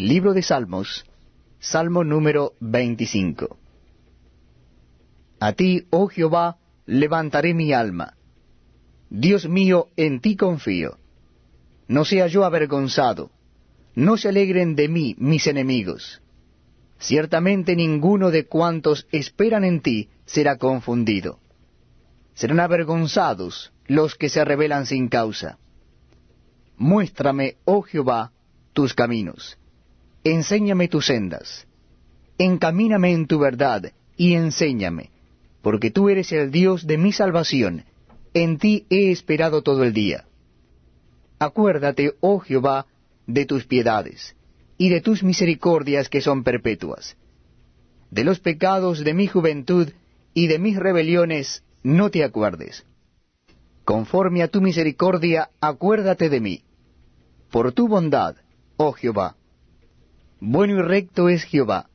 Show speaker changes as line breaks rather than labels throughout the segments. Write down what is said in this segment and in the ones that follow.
Libro de Salmos, Salmo número 25. A ti, oh Jehová, levantaré mi alma. Dios mío, en ti confío. No sea yo avergonzado, no se alegren de mí mis enemigos. Ciertamente ninguno de cuantos esperan en ti será confundido. Serán avergonzados los que se rebelan sin causa. Muéstrame, oh Jehová, tus caminos. Enséñame tus sendas. Encamíname en tu verdad y enséñame, porque tú eres el Dios de mi salvación. En ti he esperado todo el día. Acuérdate, oh Jehová, de tus piedades y de tus misericordias que son perpetuas. De los pecados de mi juventud y de mis rebeliones no te acuerdes. Conforme a tu misericordia, acuérdate de mí. Por tu bondad, oh Jehová. Bueno y recto es Jehová.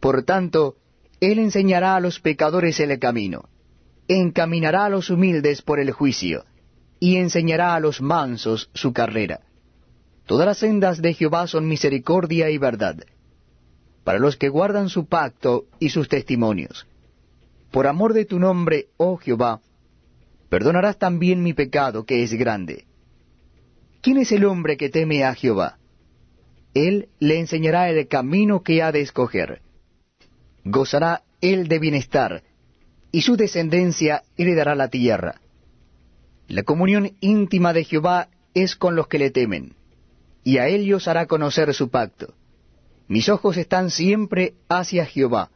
Por tanto, Él enseñará a los pecadores el camino. Encaminará a los humildes por el juicio, y enseñará a los mansos su carrera. Todas las sendas de Jehová son misericordia y verdad, para los que guardan su pacto y sus testimonios. Por amor de tu nombre, oh Jehová, perdonarás también mi pecado, que es grande. ¿Quién es el hombre que teme a Jehová? Él le enseñará el camino que ha de escoger. Gozará él de bienestar, y su descendencia heredará la tierra. La comunión íntima de Jehová es con los que le temen y a ellos hará conocer su pacto. Mis ojos están siempre hacia Jehová,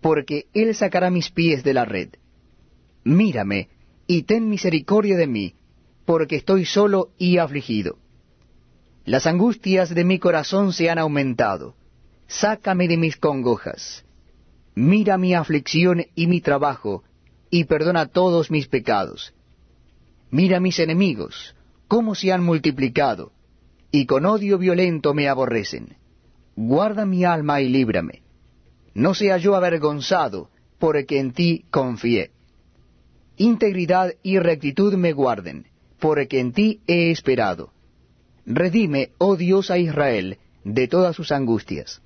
porque Él sacará mis pies de la red. Mírame, y ten misericordia de mí, porque estoy solo y afligido. Las angustias de mi corazón se han aumentado. Sácame de mis congojas. Mira mi aflicción y mi trabajo, y perdona todos mis pecados. Mira mis enemigos, cómo se han multiplicado y con odio violento me aborrecen. Guarda mi alma y líbrame. No sea yo avergonzado, porque en ti confié. Integridad y rectitud me guarden, porque en ti he esperado. Redime, oh Dios, a Israel, de todas sus angustias.